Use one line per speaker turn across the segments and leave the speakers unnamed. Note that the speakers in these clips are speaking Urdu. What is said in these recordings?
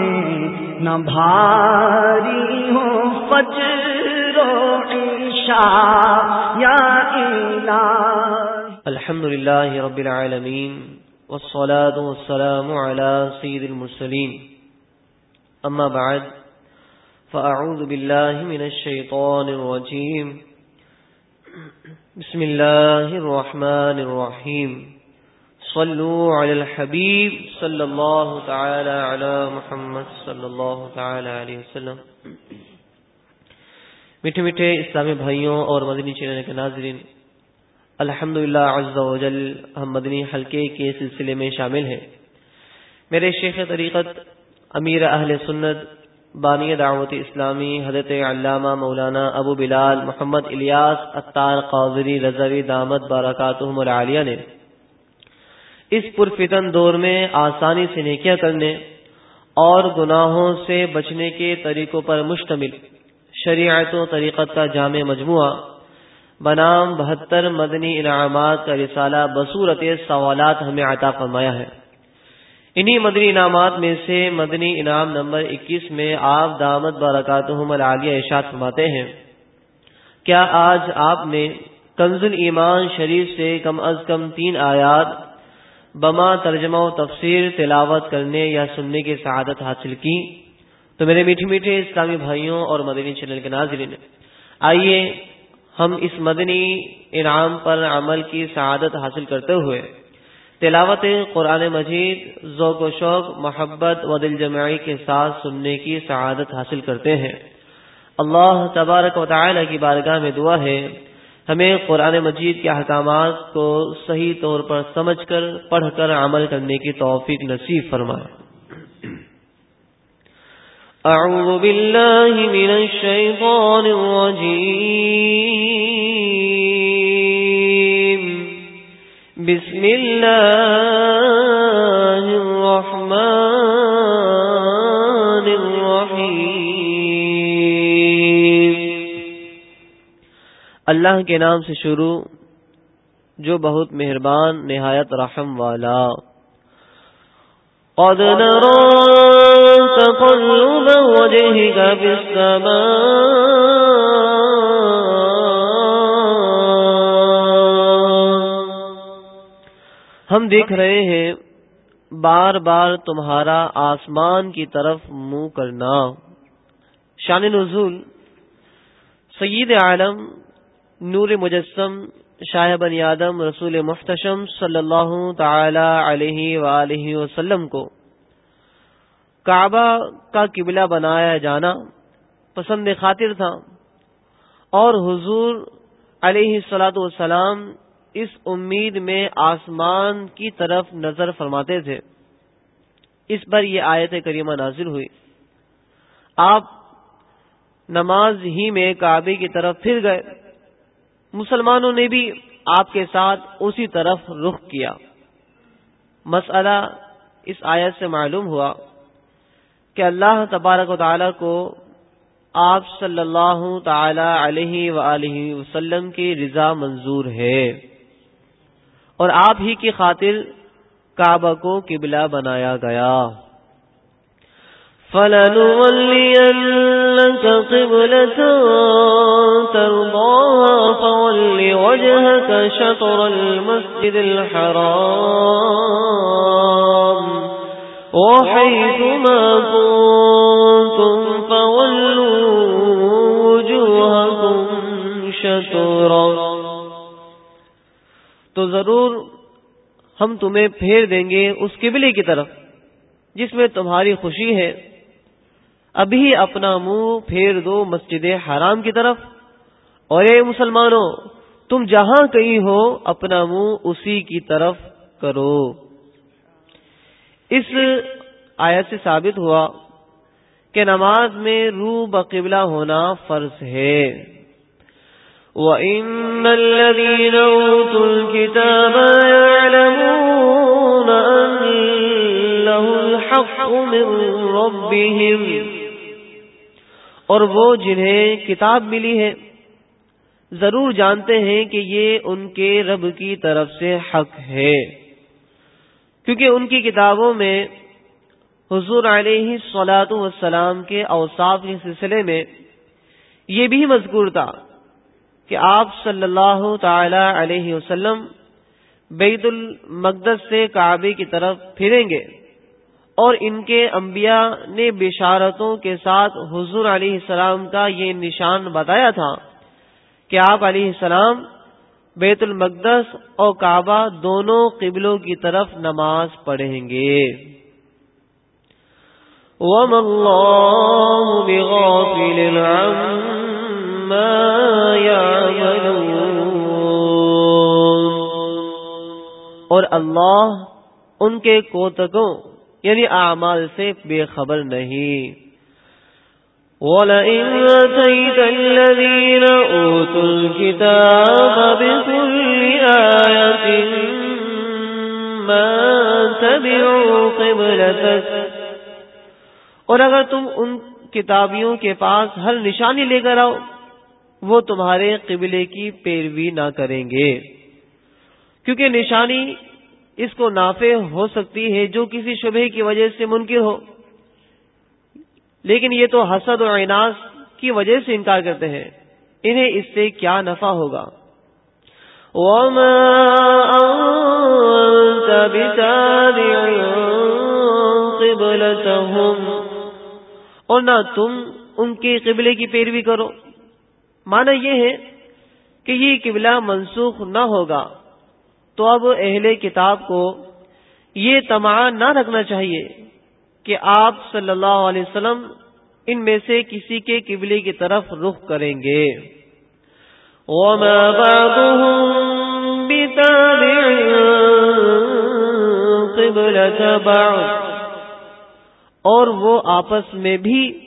میں نہ بھاری ہو فجر و عشاء یا الہ
الحمد لله رب العالمين والصلاة والسلام على سيد المرسلين أما بعد فأعوذ بالله من الشيطان الرجيم بسم الله الرحمن الرحيم صلوا على الحبيب صلى الله تعالى على محمد صلى الله تعالى عليه وسلم. میٹھے میٹھے اسلامی بھائیوں اور مدنی چینل کے ناظرین الحمد للہ ہم مدنی حلقے کے سلسلے میں شامل ہیں۔ میرے شیخ طریقت امیر اہل سنت بانی دعوت اسلامی حضرت علامہ مولانا ابو بلال محمد الیاس اطار قاضری رضوی دامت بارکاتہم العالیہ نے اس پرفتن دور میں آسانی سے نیکیاں کرنے اور گناہوں سے بچنے کے طریقوں پر مشتمل شریعت و طریقت کا جامع مجموعہ۔ بنام بہتر مدنی انعامات کا رسالہ بصورت سوالات ہمیں عطا فرمایا ہے۔ انہی مدنی انعامات میں سے مدنی انعام نمبر اکیس میں آپ دامت برکاتہم العالیہ ارشاد فرماتے ہیں، کیا آج آپ نے کنز ایمان شریف سے کم از کم تین آیات بما ترجمہ و تفسیر تلاوت کرنے یا سننے کی سعادت حاصل کی۔ تو میرے میٹھے میٹھے اسلامی بھائیوں اور مدنی چینل کے ناظرین، آئیے ہم اس مدنی انعام پر عمل کی سعادت حاصل کرتے ہوئے تلاوت قرآن مجید، ذوق و شوق، محبت و دل جمعی کے ساتھ سننے کی سعادت حاصل کرتے ہیں۔ اللہ تبارک و تعالی کی بارگاہ میں دعا ہے ہمیں قرآن مجید کے احکامات کو صحیح طور پر سمجھ کر پڑھ کر عمل کرنے کی توفیق نصیب فرمائے۔
اعوذ باللہ من الشیطان الرجیم۔ بسم اللہ۔
اللہ کے نام سے شروع، جو بہت مہربان، نہایت رحم والا۔
قد نرى تقلب وجهك في السماء۔
ہم دیکھ رہے ہیں، بار بار تمہارا آسمان کی طرف منہ کرنا۔ شان نزول، سید عالم نور مجسم، شاہ بنی آدم، رسول محتشم صلی اللہ تعالی علیہ وآلہ وسلم کو۔ کعبہ کا قبلہ بنایا جانا پسند خاطر تھا اور حضور علیہ السلاۃ والسلام اس امید میں آسمان کی طرف نظر فرماتے تھے۔ اس پر یہ آیت کریمہ نازل ہوئی۔ آپ نماز ہی میں کعبے کی طرف پھر گئے۔ مسلمانوں نے بھی آپ کے ساتھ اسی طرف رخ کیا۔ مسئلہ اس آیت سے معلوم ہوا کہ اللہ تبارک و تعالی کو آپ صلی اللہ تعالی علیہ و وسلم کی رضا منظور ہے اور آپ ہی کی خاطر کعبہ کو قبلہ بنایا گیا۔
فلنولينك قبلة ترضاها فول وجهك شطر المسجد الحرام. وحيث ما كنتم فولوا وجوهكم شطرا.
تو ضرور ہم تمہیں پھیر دیں گے اس قبلے کی طرف، جس میں تمہاری خوشی ہے۔ ابھی اپنا منہ پھیر دو مسجد حرام کی طرف۔ اور اے مسلمانوں، تم جہاں کہیں ہو، اپنا منہ اسی کی طرف کرو۔ اس آیت سے ثابت ہوا کہ نماز میں روح بقبلہ ہونا فرض ہے۔
وَإِنَّ الَّذِينَ أُوتُوا الْكِتَابَ يَعْلَمُونَ أَنَّهُ الْحَقُّ مِنْ رَبِّهِمْ۔
اور وہ جنہیں کتاب ملی ہے۔ ضرور جانتے ہیں کہ یہ ان کے رب کی طرف سے حق ہے۔ کیونکہ ان کی کتابوں میں حضور علیہ سلاۃ والسلام کے اوصاف کے سلسلے میں یہ بھی مذکور تھا کہ آپ صلی اللہ تعالی علیہ وسلم بیت المقدس سے کعبے کی طرف پھریں گے۔ اور ان کے انبیاء نے بشارتوں کے ساتھ حضور علیہ السلام کا یہ نشان بتایا تھا کہ آپ علیہ السلام، بیت المقدس اور کعبہ دونوں قبلوں کی طرف نماز پڑھیں گے۔ اور اللہ ان کے کوتکوں یعنی اعمال سے بے خبر نہیں۔
وَلَئِن أَتَيْتَ الَّذِينَ أُوتُوا الْكِتَابَ بِكُلِّ آيَةٍ مَا تَبِعُوا قِبْلَتَكَ
اور اگر تم ان کتابیوں کے پاس ہر نشانی لے کر آؤ وہ تمہارے قبلے کی پیروی نہ کریں گے۔ کیونکہ نشانی اس کو نافع ہو سکتی ہے جو کسی شبہ کی وجہ سے منکر ہو۔ لیکن یہ تو حسد اور عناص کی وجہ سے انکار کرتے ہیں۔ انہیں اس سے کیا نفع ہوگا؟ اور نہ تم ان کے قبلے کی پیروی کرو۔ مانا یہ ہے کہ یہ قبلہ منسوخ نہ ہوگا۔ تو اب اہل کتاب کو یہ تما نہ رکھنا چاہیے کہ آپ صلی اللہ علیہ وسلم ان میں سے کسی کے قبلے کی طرف رخ کریں گے۔ اور وہ آپس میں بھی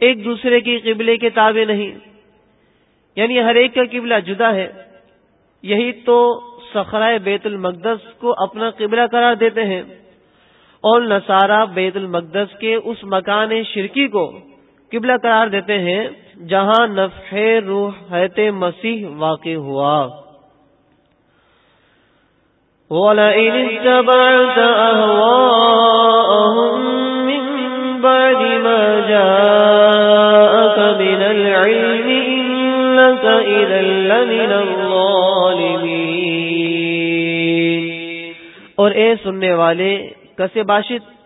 ایک دوسرے کی قبلے کے تابع نہیں۔ یعنی ہر ایک کا قبلہ جدا ہے۔ یہی تو سخرائے بیت المقدس کو اپنا قبلہ قرار دیتے ہیں اور نصارہ بیت المقدس کے اس مکان شرکی کو قبلہ قرار دیتے ہیں جہاں نفح روح مسیح واقع ہوا۔ اور اے سننے والے کسے باشد؟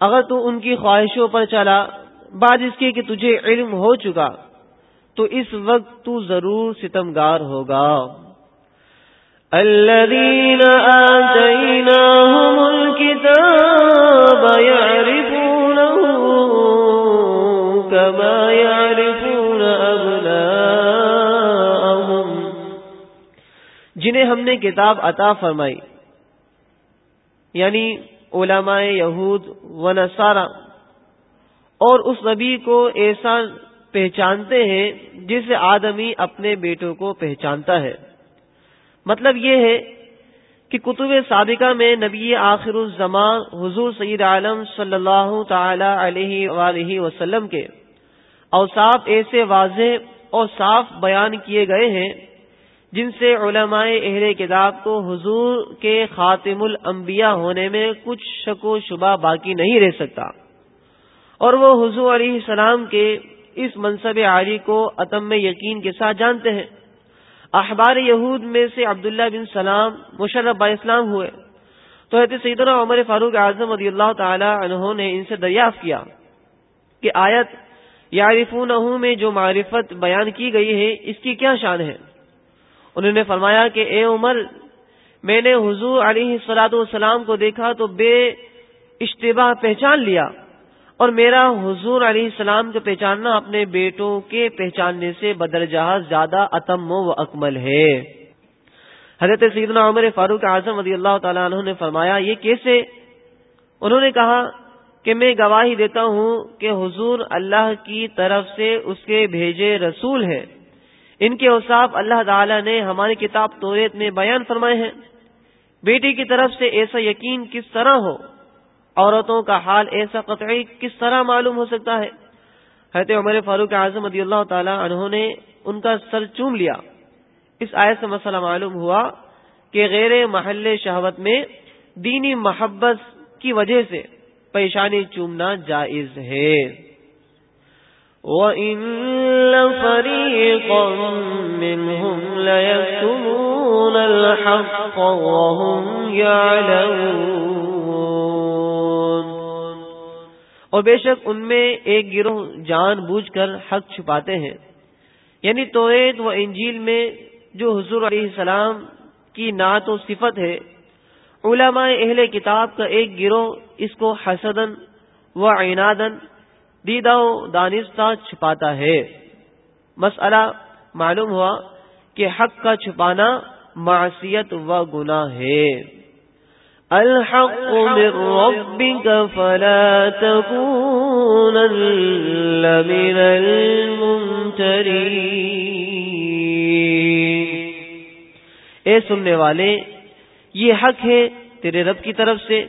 اگر تو ان کی خواہشوں پر چلا، بعد اس کے کہ تجھے علم ہو چکا، تو اس وقت تو ضرور ستمگار ہوگا۔
الذين آتيناهم الكتاب يعرفونه كما يعرفون أبناءهم
جنہیں ہم نے کتاب عطا فرمائی۔ یعنی علماء یہود و نصارہ، اور اس نبی کو ایسا پہچانتے ہیں، جسے آدمی اپنے بیٹوں کو پہچانتا ہے۔ مطلب یہ ہے کہ کتب سابقہ میں نبی آخر الزمان حضور سید عالم صلی اللہ تعالی علیہ وآلہ وسلم کے اوصاف ایسے واضح اور صاف بیان کیے گئے ہیں جن سے علماء اہل کتاب کو حضور کے خاتم الانبیاء ہونے میں کچھ شک و شبہ باقی نہیں رہ سکتا۔ اور وہ حضور علیہ السلام کے اس منصب عالی کو عتم یقین کے ساتھ جانتے ہیں۔ اخبار یہود میں سے عبداللہ بن سلام مشرف با اسلام ہوئے۔ تو حضرت سیدنا عمر فاروق اعظم رضی اللہ تعالی عنہ نے ان سے دریافت کیا کہ آیت یارفون میں جو معرفت بیان کی گئی ہے، اس کی کیا شان ہے؟ انہوں نے فرمایا کہ اے عمر، میں نے حضور علیہ سلاد والسلام کو دیکھا تو بے اشتباہ پہچان لیا اور میرا حضور علیہ السلام کو پہچاننا اپنے بیٹوں کے پہچاننے سے بدر جہاز زیادہ اتم و اکمل ہے۔ حضرت سیدنا عمر فاروق اعظم رضی اللہ تعالیٰ عنہ نے فرمایا، یہ کیسے؟ انہوں نے کہا کہ میں گواہی دیتا ہوں کہ حضور اللہ کی طرف سے اس کے بھیجے رسول ہیں۔ ان کے اوصاف اللہ تعالی نے ہماری کتاب توریت میں بیان فرمائے ہیں۔ بیٹی کی طرف سے ایسا یقین کس طرح ہو؟ عورتوں کا حال ایسا قطعی کس طرح معلوم ہو سکتا ہے؟ حضرت عمر فاروق اعظم رضی اللہ تعالی انہوں نے ان کا سر چوم لیا۔ اس آیت سے مسئلہ معلوم ہوا کہ غیر محل شہوت میں دینی محبت کی وجہ سے پیشانی چومنا جائز ہے۔
وَإِنَّ فَرِيقًا مِّنْهُمْ لَيَكْتُمُونَ الْحَقَّ وَهُمْ يَعْلَمُونَ
اور بے شک ان میں ایک گروہ جان بوجھ کر حق چھپاتے ہیں۔ یعنی توحید و انجیل میں جو حضور علیہ السلام کی نعت و صفت ہے، علماء اہل کتاب کا ایک گروہ اس کو حسدن و عنادن دیدہ و دانستہ چھپاتا ہے۔ مسئلہ معلوم ہوا کہ حق کا چھپانا معصیت و گناہ ہے۔
الحق من ربك فلا تكونن من الممترين
اے سننے والے، یہ حق ہے تیرے رب کی طرف سے،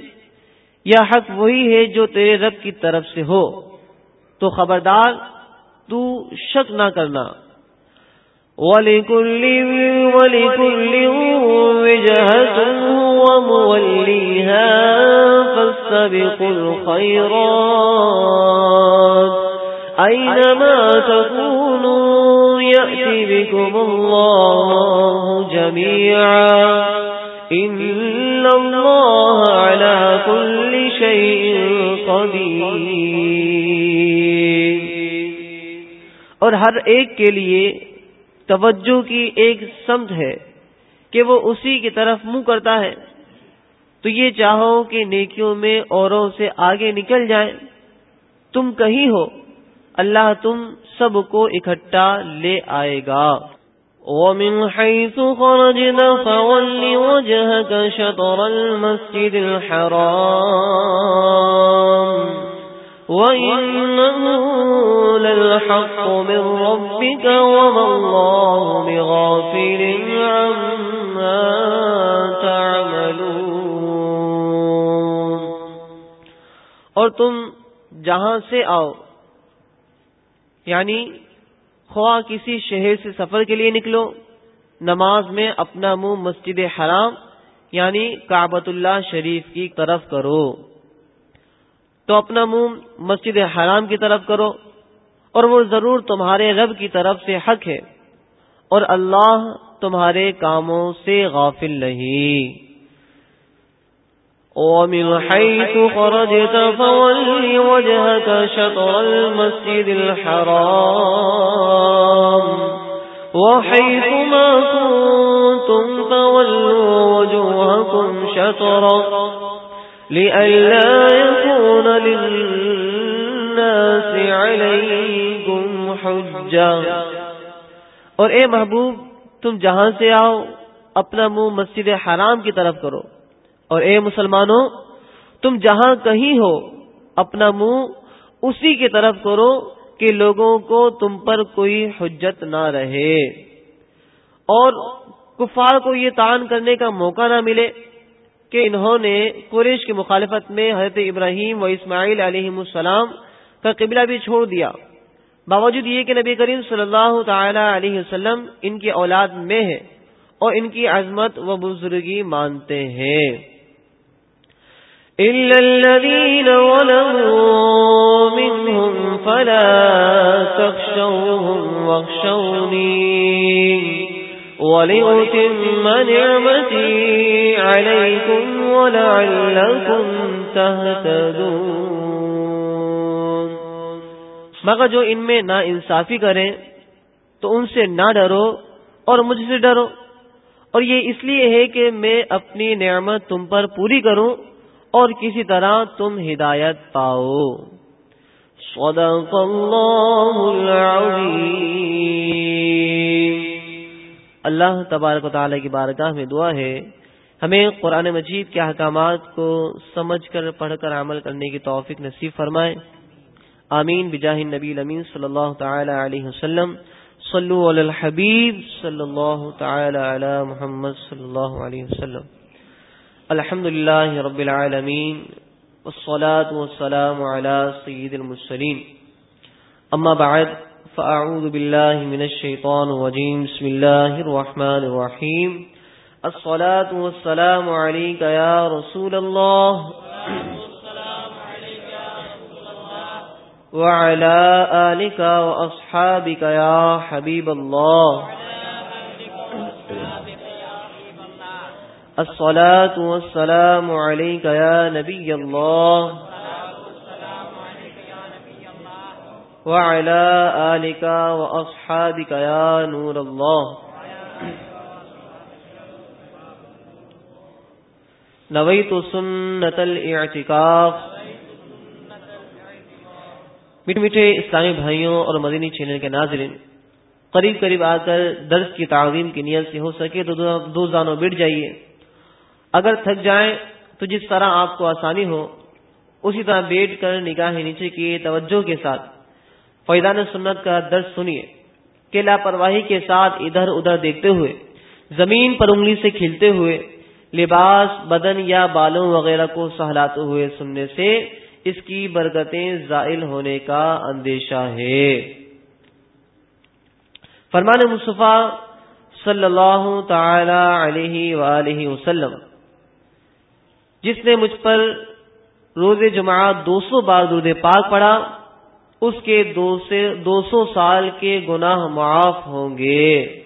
یا حق وہی ہے جو تیرے رب کی طرف سے ہو؟ تو خبردار تو شک نہ کرنا۔
وَلِكُلِّ وَلِكُلِّ وِجْهَةٌ وَمُوَلِّيهَا فَاسْتَبِقُوا الْخَيْرَاتِ۔ أَيْنَمَا تَكُونُوا يَأْتِ بِكُمُ اللَّهُ جَمِيعًا۔ إِنَّ اللَّهَ عَلَى كُلِّ شَيْءٍ قَدِيرٌ۔
اور ہر ایک کے لیے توجہ کی ایک سمت ہے کہ وہ اسی کی طرف منہ کرتا ہے۔ تو یہ چاہو کہ نیکیوں میں اوروں سے آگے نکل جائیں۔ تم کہیں ہو، اللہ تم سب کو اکٹھا لے آئے گا۔
ومن حيث خرجنا فول وجهك شطر المسجد الحرام۔ وَإِنَّهُ لَلْحَقُّ مِنْ رَبِّكَ وَمَا اللَّهُ بِغَافِلٍ عَمَّا تَعْمَلُونَ
اور تم جہاں سے آؤ یعنی خواہ کسی شہر سے سفر کے لیے نکلو، نماز میں اپنا منہ مسجد حرام یعنی کابت اللہ شریف کی طرف کرو۔ تو اپنا منہ مسجد حرام کی طرف کرو اور وہ ضرور تمہارے رب کی طرف سے حق ہے اور اللہ تمہارے کاموں سے غافل نہیں۔
ومن حيث خرجت فول وجهك شطر المسجد الحرام۔ وحيث ما كنتم فولوا وجوهكم شطرا لئلا يكون للناس عليكم حجة
اور اے محبوب، تم جہاں سے آؤ، اپنا منہ مسجد حرام کی طرف کرو۔ اور اے مسلمانوں، تم جہاں کہیں ہو، اپنا منہ اسی کی طرف کرو کہ لوگوں کو تم پر کوئی حجت نہ رہے۔ اور کفار کو یہ تان کرنے کا موقع نہ ملے۔ کہ انہوں نے قریش کی مخالفت میں حضرت ابراہیم و اسماعیل علیہ السلام کا قبلہ بھی چھوڑ دیا۔ باوجود یہ کہ نبی کریم صلی اللہ تعالی علیہ وسلم ان کی اولاد میں ہے اور ان کی عظمت و بزرگی مانتے ہیں۔
فلا تخشوهم واخشوني ولأتم تهتدون.
مگر جو ان میں نا انصافی کریں، تو ان سے نہ ڈرو اور مجھ سے ڈرو۔ اور یہ اس لیے ہے کہ میں اپنی نعمت تم پر پوری کروں اور کسی طرح تم ہدایت پاؤ۔
صدق اللہ العظیم۔
اللہ تبارک و تعالیٰ کی بارگاہ میں دعا ہے ہمیں قرآن مجید کے احکامات کو سمجھ کر پڑھ کر عمل کرنے کی توفیق نصیب فرمائے۔ آمین۔ بجاہ نبی امین صلی اللہ تعالی علیہ وسلم۔ صلو علی الحبیب صلی اللہ تعالی علی محمد صلی اللہ علیہ وسلم۔ الحمد للہ رب العالمین۔ والصلاة والسلام على سید المرسلین۔ اما بعد فأعوذ بالله من الشيطان الرجيم بسم الله الرحمن الرحيم الصلاة والسلام عليك يا رسول الله. وعلى آلك وأصحابك يا حبيب الله. الصلاة والسلام عليك يا نبي الله. وعلى آلك وأصحابك يا نور الله. نويت سنة الاعتكاف میٹھے میٹھے اسلامی بھائیوں اور مدینی چینل کے ناظرین، قریب قریب آ کر درس کی تعظیم کی نیت سے ہو سکے تو دو زانوں بٹ جائیے۔ اگر تھک جائیں تو جس طرح آپ کو آسانی ہو، اسی طرح بیٹھ کر نگاہ نیچے کی توجہ کے ساتھ۔ فیضان سنت کا درس سنیے۔ کہ لاپرواہی کے ساتھ ادھر ادھر دیکھتے ہوئے، زمین پر انگلی سے کھلتے ہوئے لباس، بدن یا بالوں وغیرہ کو سہلاتے ہوئے سننے سے اس کی برکتیں زائل ہونے کا اندیشہ ہے۔ فرمان مصطفیٰ صلی اللہ تعالی علیہ وآلہ وسلم، جس نے مجھ پر روز جمعہ دو سو بار درود پاک پڑا اس کے دو سو سال کے گناہ معاف ہوں گے۔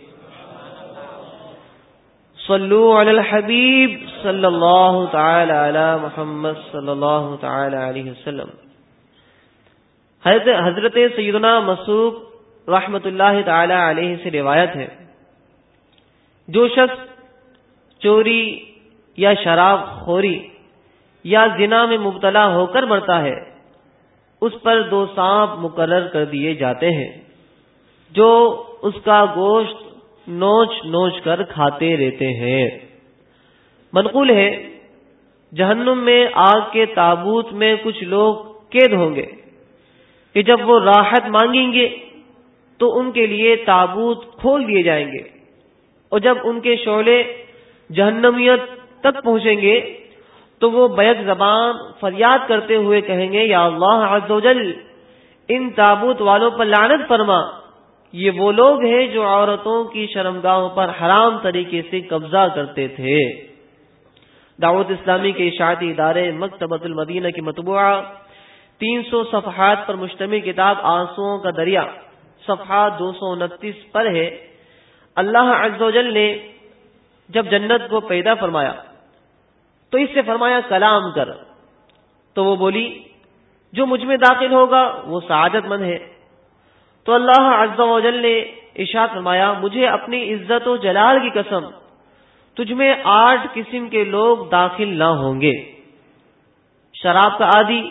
صلو علی الحبیب صلی اللہ تعالی علی محمد صلی اللہ تعالی علیہ وسلم۔ حضرت سیدنا مسعود رحمت اللہ تعالی علیہ سے روایت ہے۔ جو شخص چوری یا شراب خوری یا زنا میں مبتلا ہو کر مرتا ہے، اس پر دو سانپ مقرر کر دیے جاتے ہیں۔ جو اس کا گوشت نوچ نوچ کر کھاتے رہتے ہیں۔ منقول ہے جہنم میں آگ کے تابوت میں کچھ لوگ قید ہوں گے کہ جب وہ راحت مانگیں گے تو ان کے لیے تابوت کھول دیے جائیں گے۔ اور جب ان کے شعلے جہنمیت تک پہنچیں گے تو وہ بیک زبان فریاد کرتے ہوئے کہیں گے، یا اللہ عز و جل، ان تابوت والوں پر لعنت فرما۔ یہ وہ لوگ ہیں جو عورتوں کی شرمگاہوں پر حرام طریقے سے قبضہ کرتے تھے۔ دعوت اسلامی کے اشاعتی ادارے مکتبۃ المدینہ کی مطبوعہ، تین سو صفحات پر مشتمل کتاب آنسو کا دریا صفحات دو سو انتیس پر ہے۔ اللہ عز و جل نے جب جنت کو پیدا فرمایا، تو اس سے فرمایا، کلام کر۔ تو وہ بولی، جو مجھ میں داخل ہوگا، وہ سعادت مند ہے۔ تو اللہ عز و جل نے ارشاد فرمایا، مجھے اپنی عزت و جلال کی قسم، تجھ میں آٹھ قسم کے لوگ داخل نہ ہوں گے۔ شراب کا عادی،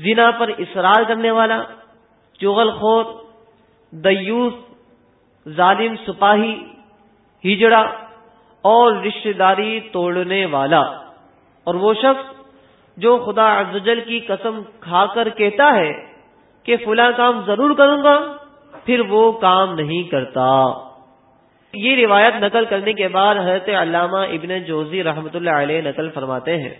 زنا پر اصرار کرنے والا، چغل خور، دیوس، ظالم سپاہی، ہجڑا اور رشتے داری توڑنے والا۔ اور وہ شخص جو خدا عزوجل کی قسم کھا کر کہتا ہے کہ فلاں کام ضرور کروں گا، پھر وہ کام نہیں کرتا۔ یہ روایت نقل کرنے کے بعد حضرت علامہ ابن جوزی رحمت اللہ علیہ نقل فرماتے ہیں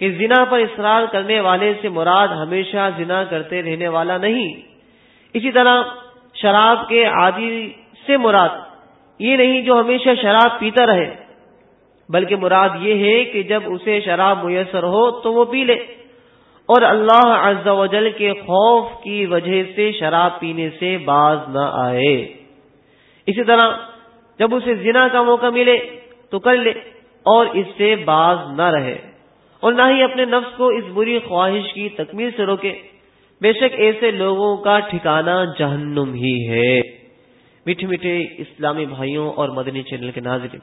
کہ زنا پر اصرار کرنے والے سے مراد ہمیشہ زنا کرتے رہنے والا نہیں۔ اسی طرح شراب کے عادی سے مراد، یہ نہیں جو ہمیشہ شراب پیتا رہے، بلکہ مراد یہ ہے کہ جب اسے شراب میسر ہو تو وہ پی لے۔ اور اللہ عز و جل کے خوف کی وجہ سے شراب پینے سے باز نہ آئے۔ اسی طرح جب اسے زنا کا موقع ملے تو کر لے اور اس سے باز نہ رہے۔ اور نہ ہی اپنے نفس کو اس بری خواہش کی تکمیل سے روکے۔ بے شک ایسے لوگوں کا ٹھکانہ جہنم ہی ہے۔ میٹھے میٹھے اسلامی بھائیوں اور مدنی چینل کے ناظرین،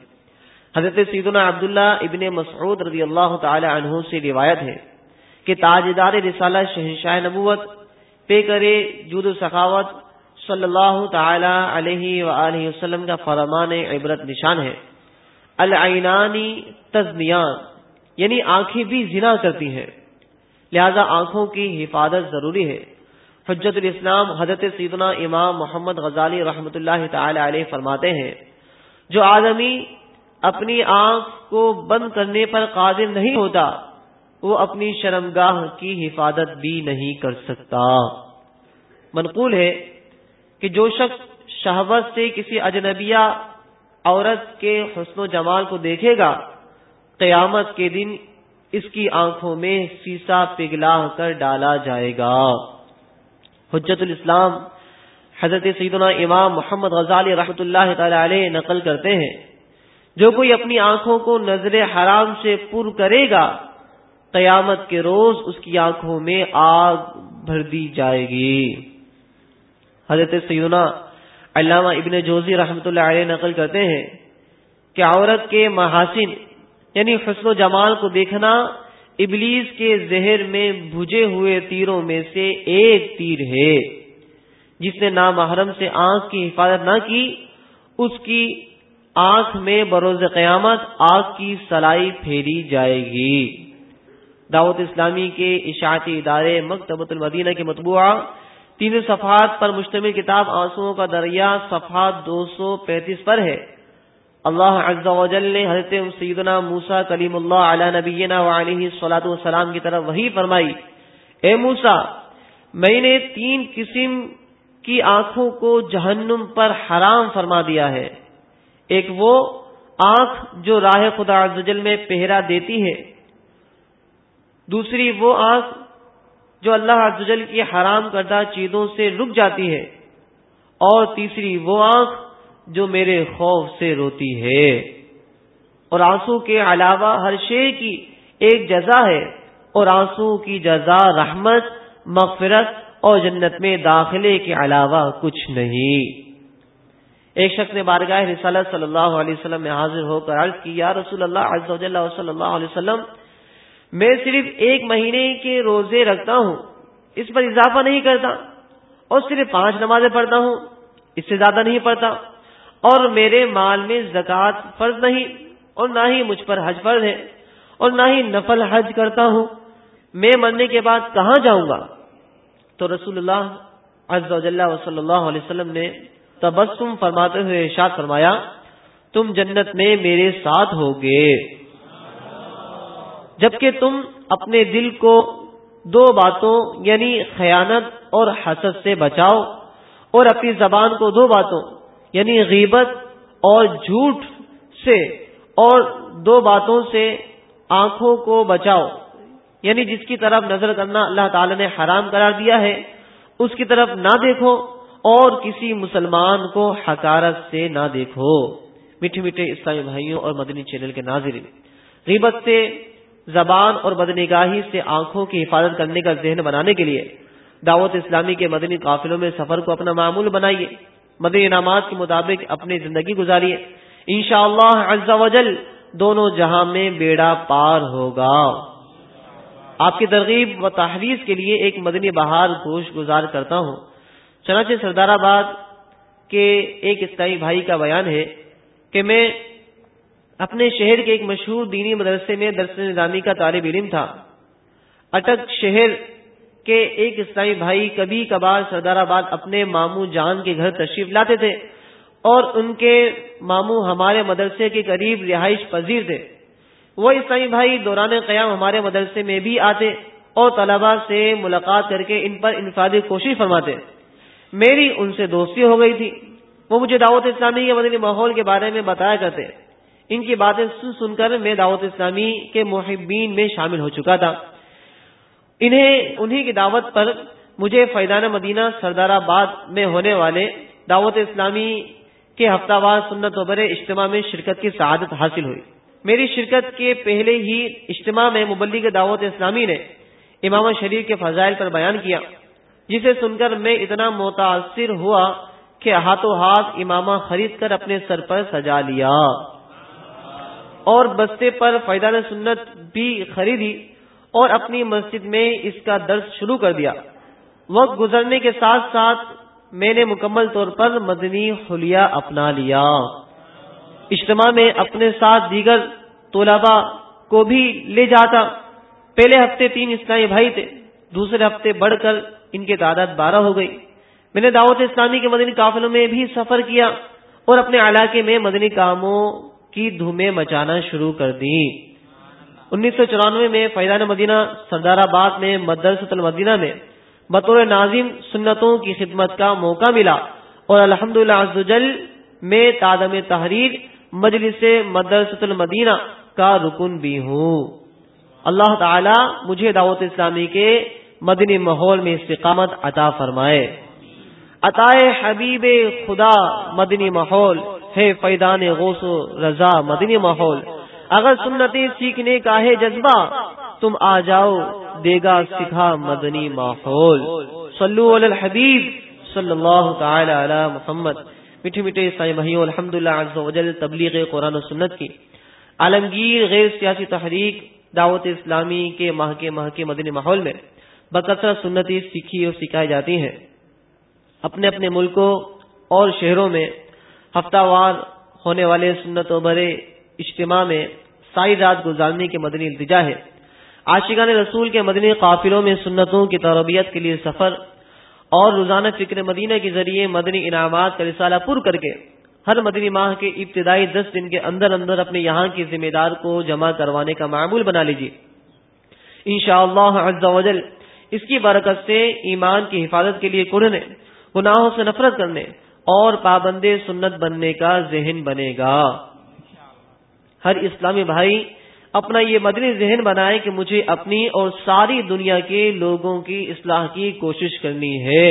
حضرت سیدنا عبداللہ ابن مسعود رضی اللہ تعالی عنہ سے روایت ہے کہ تاجدار رسالہ شہنشاہ نبوت پے کرے جود و سخاوت صلی اللہ تعالی علیہ وآلہ وسلم کا فرمان عبرت نشان ہے۔ العینانی تزنیان یعنی آنکھیں بھی زنا کرتی ہیں۔ لہذا آنکھوں کی حفاظت ضروری ہے۔ حجت الاسلام حضرت سیدنا امام محمد غزالی رحمت اللہ تعالی علیہ فرماتے ہیں، جو آدمی اپنی آنکھ کو بند کرنے پر قادر نہیں ہوتا وہ اپنی شرمگاہ کی حفاظت بھی نہیں کر سکتا۔ منقول ہے کہ جو شخص شہوت سے کسی اجنبیہ عورت کے حسن و جمال کو دیکھے گا، قیامت کے دن اس کی آنکھوں میں سیسا پگلا کر ڈالا جائے گا۔ حجت الاسلام حضرت سیدنا امام محمد غزالی رحمۃ اللہ تعالی علیہ نقل کرتے ہیں، جو کوئی اپنی آنکھوں کو نظر حرام سے پر کرے گا قیامت کے روز اس کی آنکھوں میں آگ بھر دی جائے گی۔ حضرت سیدنا علامہ ابن جوزی رحمۃ اللہ علیہ نقل کرتے ہیں کہ عورت کے محاسن یعنی حسن و جمال کو دیکھنا ابلیس کے زہر میں بھجے ہوئے تیروں میں سے ایک تیر ہے۔ جس نے نامحرم سے آنکھ کی حفاظت نہ کی، اس کی آنکھ میں بروز قیامت آگ کی سلائی پھیری جائے گی۔ دعوت اسلامی کے اشاعتی ادارے مکتبۃ المدینہ کے مطبوعہ تین صفحات پر مشتمل کتاب آنسو کا دریا صفحات دو سو پینتیس پر ہے۔ اللہ عز و جل نے حضرت سیدنا موسا کلیم اللہ علیہ نبینا علیہ صلاۃ والسلام کی طرف وہی فرمائی، اے موسا میں نے تین قسم کی آنکھوں کو جہنم پر حرام فرما دیا ہے۔ ایک وہ آنکھ جو راہ خدا عز و جل میں پہرا دیتی ہے دوسری وہ آنکھ جو اللہ عز و جل کی حرام کردہ چیزوں سے رک جاتی ہے۔ اور تیسری وہ آنکھ جو میرے خوف سے روتی ہے۔ اور آنسو کے علاوہ ہر شے کی ایک جزا ہے۔ اور آنسو کی جزا رحمت، مغفرت اور جنت میں داخلے کے علاوہ کچھ نہیں۔ ایک شخص نے بارگاہ رسالت صلی اللہ علیہ وسلم میں حاضر ہو کر عرض کی، یا رسول اللہ عز و صلی اللہ علیہ وسلم میں صرف ایک مہینے کے روزے رکھتا ہوں، اس پر اضافہ نہیں کرتا اور صرف پانچ نمازیں پڑھتا ہوں، اس سے زیادہ نہیں پڑھتا اور میرے مال میں زکوٰۃ فرض نہیں اور نہ ہی مجھ پر حج فرض ہے اور نہ ہی نفل حج کرتا ہوں۔ میں مرنے کے بعد کہاں جاؤں گا؟ تو رسول اللہ عز و جل صلی اللہ علیہ وسلم نے تبسم فرماتے ہوئے ارشاد فرمایا، تم جنت میں میرے ساتھ ہوگے۔ جبکہ تم اپنے دل کو دو باتوں یعنی خیانت اور حسد سے بچاؤ اور اپنی زبان کو دو باتوں یعنی غیبت اور جھوٹ سے اور دو باتوں سے آنکھوں کو بچاؤ یعنی جس کی طرف نظر کرنا اللہ تعالی نے حرام قرار دیا ہے، اس کی طرف نہ دیکھو اور کسی مسلمان کو حکارت سے نہ دیکھو۔ میٹھے میٹھے اسلامی بھائیوں اور مدنی چینل کے ناظرین، غیبت سے زبان اور بدنگاہی سے آنکھوں کی حفاظت کرنے کا ذہن بنانے کے لیے دعوت اسلامی کے مدنی قافلوں میں سفر کو اپنا معمول بنائیے۔ مدنی انعامات کے مطابق اپنی زندگی گزاری ان شاء اللہ دونوں جہاں میں بیڑا پار ہوگا۔ آپ کی ترغیب و تحریف کے لیے ایک مدنی بہار گوش گزار کرتا ہوں۔ چنانچہ سردار آباد کے ایک اسکائی بھائی کا بیان ہے کہ میں اپنے شہر کے ایک مشہور دینی مدرسے میں درس نظامی کا طالب علم تھا۔ اٹک شہر کہ ایک اسلامی بھائی کبھی کبھار سردار آباد اپنے ماموں جان کے گھر تشریف لاتے تھے اور ان کے ماموں ہمارے مدرسے کے قریب رہائش پذیر تھے۔ وہ اسلامی بھائی دوران قیام ہمارے مدرسے میں بھی آتے اور طلبا سے ملاقات کر کے ان پر انفرادی کوشش فرماتے۔ میری ان سے دوستی ہو گئی تھی۔ وہ مجھے دعوت اسلامی کے مدنی ماحول کے بارے میں بتایا کرتے۔ ان کی باتیں سن سن کر میں دعوت اسلامی کے محبین میں شامل ہو چکا تھا۔ انہیں انہی کی دعوت پر مجھے فیضان مدینہ سردار آباد میں ہونے والے دعوت اسلامی کے ہفتہ وار سنت و برے اجتماع میں شرکت کی سعادت حاصل ہوئی۔ میری شرکت کے پہلے ہی اجتماع میں مبلی کے دعوت اسلامی نے امام شریف کے فضائل پر بیان کیا، جسے سن کر میں اتنا متاثر ہوا کہ ہاتھوں ہاتھ امامہ خرید کر اپنے سر پر سجا لیا۔ اور بستے پر فیضان سنت بھی خریدی اور اپنی مسجد میں اس کا درس شروع کر دیا۔ وقت گزرنے کے ساتھ ساتھ میں نے مکمل طور پر مدنی حلیہ اپنا لیا۔ اجتماع میں اپنے ساتھ دیگر طلبا کو بھی لے جاتا۔ پہلے ہفتے تین اسلامی بھائی تھے، دوسرے ہفتے بڑھ کر ان کی تعداد بارہ ہو گئی۔ میں نے دعوت اسلامی کے مدنی قافلوں میں بھی سفر کیا اور اپنے علاقے میں مدنی کاموں کی دھومیں مچانا شروع کر دی۔ انیس سو چورانوے میں فیضان مدینہ، سردار آباد میں، مدرسۃ المدینہ میں بطور ناظم سنتوں کی خدمت کا موقع ملا اور الحمد للہ میں تادم تحریر مجلس مدرسۃ المدینہ کا رکن بھی ہوں۔ اللہ تعالی مجھے دعوت اسلامی کے مدنی ماحول میں استقامت عطا فرمائے۔ عطائے حبیب خدا مدنی ماحول۔ ہے فیدان غوث و رضا، مدنی ماحول۔ اگر سنتی سیکھنے کا ہے جذبہ، تم آ جاؤ، دے گا سکھا مدنی ماحول۔ صلو علی الحبیب صلی اللہ تعالی علی محمد۔ میٹھے میٹھے عیسائی بھائیوں الحمد للہ تبلیغ قرآن و سنت کی۔ عالمگیر غیر سیاسی تحریک دعوت اسلامی کے ماہ کے ماہ کے مدنی ماحول میں بکثرت سنتی سیکھی اور سکھائی جاتی ہیں۔ اپنے اپنے ملکوں اور شہروں میں ہفتہ وار ہونے والے سنت و برے اجتماع میں سائی رات گزارنے کے مدنی التجا ہے۔ عاشقان رسول کے مدنی قافلوں میں سنتوں کی تربیت کے لیے سفر اور روزانہ فکر مدینہ کے ذریعے مدنی انعامات کا رسالہ پر کر کے ہر مدنی ماہ کے ابتدائی دس دن کے اندر اندر اپنے یہاں کے ذمہ دار کو جمع کروانے کا معمول بنا لیجیے۔ ان شاء اللہ اس کی برکت سے ایمان کی حفاظت کے لیے کرنے گناہوں سے نفرت کرنے اور پابند سنت بننے کا ذہن بنے گا۔ ہر اسلامی بھائی اپنا یہ مدنی ذہن بنائے کہ مجھے اپنی اور ساری دنیا کے لوگوں کی اصلاح کی کوشش کرنی ہے۔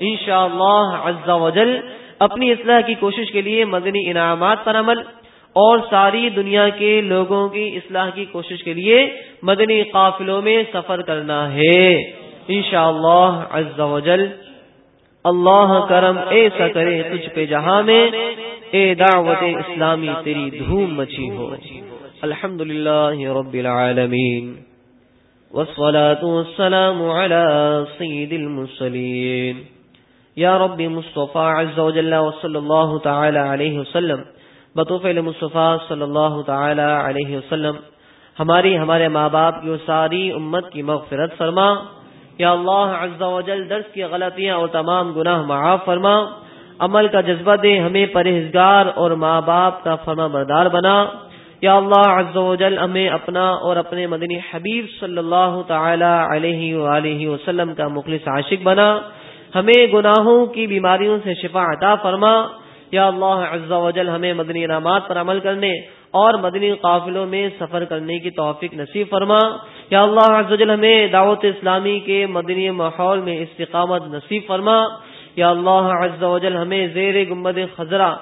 انشاءاللہ عز و جل اپنی اصلاح کی کوشش کے لیے مدنی انعامات پر عمل اور ساری دنیا کے لوگوں کی اصلاح کی کوشش کے لیے مدنی قافلوں میں سفر کرنا ہے۔ انشاءاللہ عز و جل اللہ کرم ایسا کرے تجھ پہ جہاں میں، اے دعوت اسلامی تیری دھوم مچی ہو۔ الحمد للہ رب العالمین۔ والصلاة والسلام على سید المرسلین۔ یا رب مصطفیٰ عز و جل وصل اللہ تعالی علیہ وسلم۔ بطوفل مصطفیٰ صلی اللہ تعالی علیہ وسلم۔ ہماری، ہمارے ماں باپ کی ساری امت کی مغفرت فرما۔ یا اللہ عز و جل درس کی غلطیاں اور تمام گناہ معاف فرما عمل کا جذبہ دے، ہمیں پرہزگار اور ماں باپ کا فرما بردار بنا۔ یا اللہ عز و جل ہمیں اپنا اور اپنے مدنی حبیب صلی اللہ تعالی علیہ وآلہ وسلم کا مخلص عاشق بنا۔ ہمیں گناہوں کی بیماریوں سے شفا عطا فرما۔ یا اللہ عز و جل ہمیں مدنی انعامات پر عمل کرنے اور مدنی قافلوں میں سفر کرنے کی توفیق نصیب فرما۔ یا اللہ عز و جل ہمیں دعوت اسلامی کے مدنی ماحول میں استقامت نصیب فرما۔ یا اللہ عز و جل ہمیں زیر گمبد خزرہ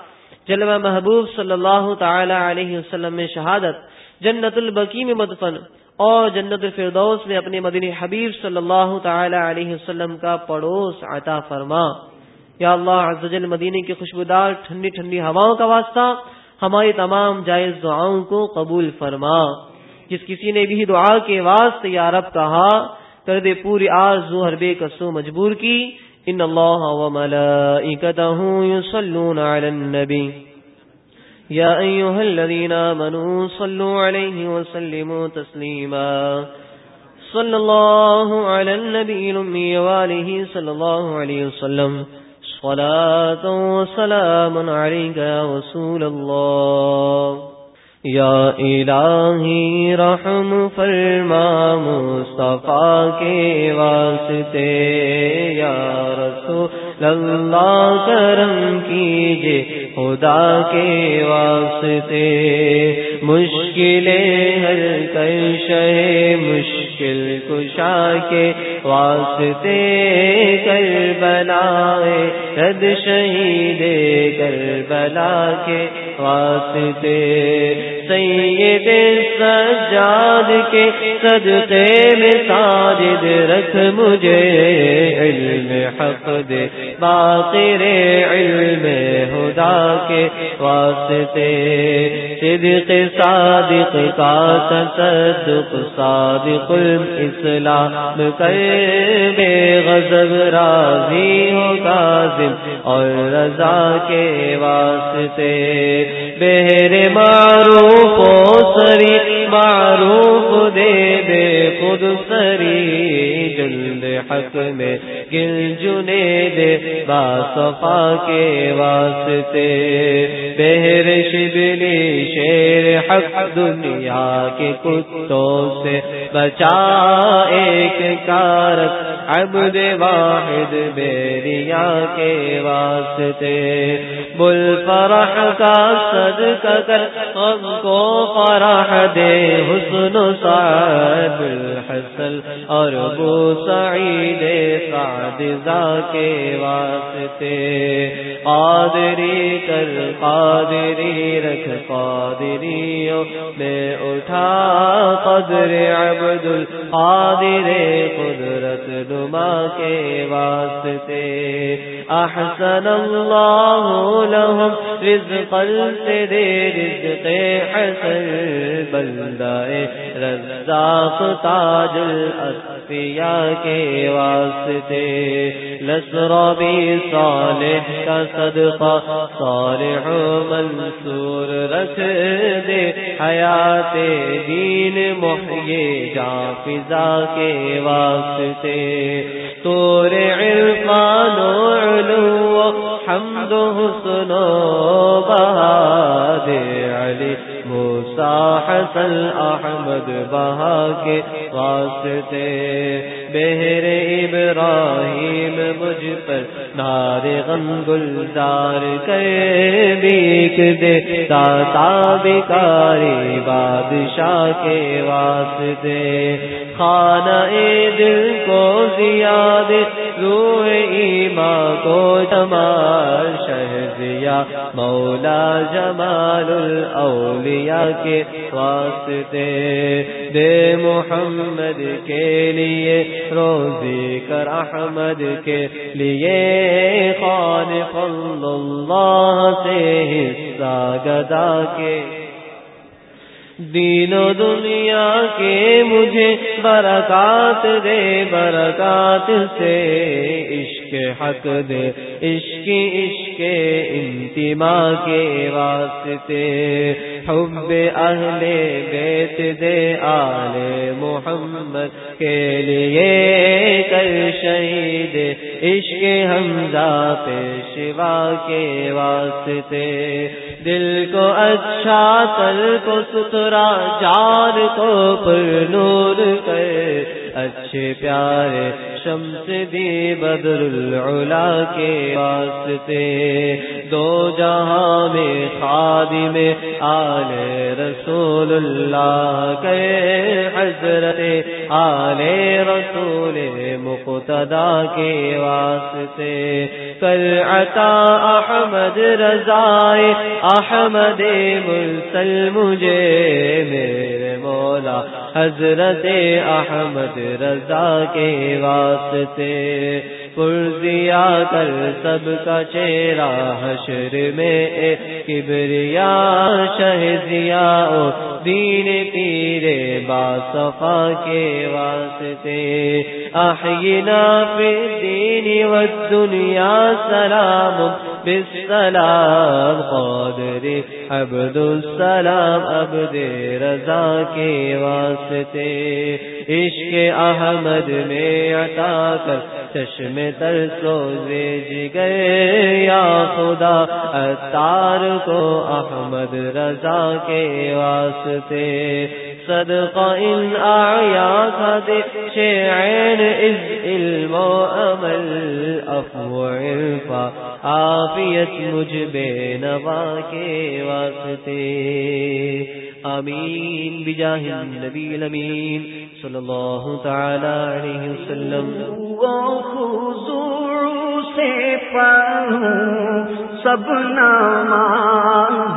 جلوہ محبوب صلی اللہ تعالی علیہ وسلم میں شہادت، جنت البکی میں مدفن اور جنت الفردوس میں اپنے مدنی حبیب صلی اللہ تعالی علیہ وسلم کا پڑوس عطا فرما۔ یا اللہ عز و جل مدینے کی خوشبودار ٹھنڈی ٹھنڈی ہواؤں کا واسطہ ہماری تمام جائز دعاؤں کو قبول فرما۔ جس کسی نے بھی دعا کے واسطے یا رب کہا، کر دے پوری آر زہر بے کسو مجبور کی۔ ان اللہ و ملائکتہ یصلون علی النبی۔ یا ایوہ الذین آمنوا صلو علیہ وسلموا تسلیما۔ صلی اللہ علی النبی الامی والہ صلی اللہ علیہ وسلم۔ صلاة وسلام عليك يا رسول الله یا الہی رحم فرما مصطفیٰ کے واسطے، یا رسول اللہ کرم کیجے خدا کے واسطے۔ مشکلیں ہر کر مشکل کشا کے واسطے۔ کر بلائے رد شہید کر بلا کے واسطے سید سجاد کے صدقے میں ساجد رکھ مجھے علم حق دے۔ باقر علم خدا کے واسطے۔ صدق صادق کا تصدق، صادق اسلام کر۔ بے غضب راضی ہو کاظم اور رضا کے واسطے۔ میرے معروف سری معروف دے دے خود سری جلد حق میں گل جنے دے با صفا کے واسطے۔ بہر شبلی شیر حق دنیا کے کتوں سے بچا ایک کارک عبد واحد بیریا کے واسطے۔ بل فرح کا صدقہ کر ہم کو فرح دے حسن صاحب الحسن اور بو سعید قادزہ کے واسطے۔ قادری کر قادری رکھ قادری میں اٹھا قدر عبد القادر قدرت نما کے واسطے۔ احسن اللہ لهم رزقا سے دے رزق حسن بندائے رزاق تاج الاسفیاء کے واسطے۔ لسربی صالح کا صدقہ، صالح منصور رکھ دے۔ حیات دین محیے جا فضا کے واسطے۔ تور عرفان و علو حمد حسن و بہاد۔ علی موسا حسن احمد بہا کے واسطے۔ بہر ابراہیم مجھ پر نار غم گلزار کے بیک دے، داتا بیکاری بادشاہ کے واسطے۔ خانہ دل کو زیاد، روح ایما کو جمال شہزیا مولا جمال الاولیاء کے واسطے۔ دے محمد کے لیے روزی کر احمد کے لیے خان اللہ سے حصہ گدا کے دین و دنیا کے مجھے برکات دے، برکات سے عشق حق دے۔ عشق عشق انتما کے واسطے۔ حب اہل بیت دے آل محمد کے لیے کر شہید۔ عشق حمزہ پیشوا کے واسطے۔ دل کو اچھا تل کو سترا جان کو پر نور کر۔ اچھے پیارے شمس دی بدر العلا کے واسطے، دو جہاں میں خادی میں آل رسول اللہ کے حضرت، آل رسول مقتدا کے واسطے۔ کر عطا احمد رضائے، احمد مرسل مجھے میرے مولا، حضرت احمد رضا کے واسطے۔ پرزیا کر سب کا چہرہ حشر میں کبریا شہزیا دین تیرے باصفا کے واسطے۔ احینا فی الدین والدنیا سلام۔ بالسلام قادر عبد السلام، عبد رضا کے واسطے۔ عشق احمد میں عطا کر، چشم تر سوزے جگر یا خدا اتار کو احمد رضا کے واسطے۔ صدقہ ان آیا کا دے از علم و عمل افو عرفا آفیت مجھ بے نوا کے واسطے آمین بجاہ النبی الامین صلی اللہ تعالی علیہ وسلم.
خضوع سے پڑھوں سب نماز